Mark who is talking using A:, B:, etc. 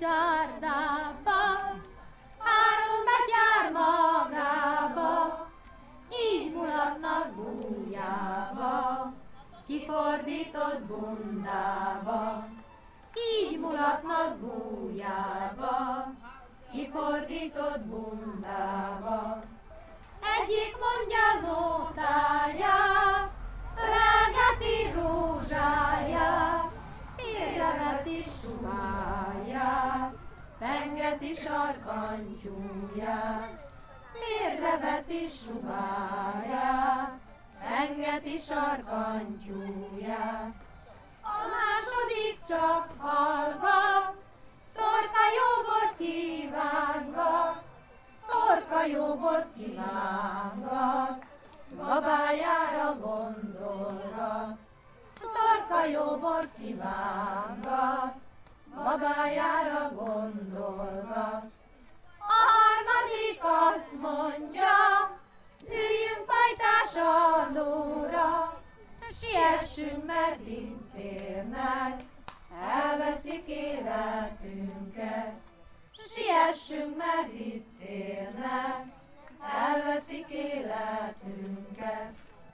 A: csárdába, három betyár magába, így mulatnak bújába, kifordított bundába. Így mulatnak bújába, kifordított bundába. Egyik mondja nótáját, ölelgeti rózsáját, félreveti sumáját, pengeti sarkantyúját, félreveti sumáját, pengeti sarkantyúját. A második csak hallgat, torka jóbort kívángat, torka jóbort kívángat, babájára gondolgat. Torka jóbort kívángat, babájára gondolgat. A harmadik azt mondja, üljünk pajtás adóra, siessünk, mert itt elveszik életünket. Siessünk, mert itt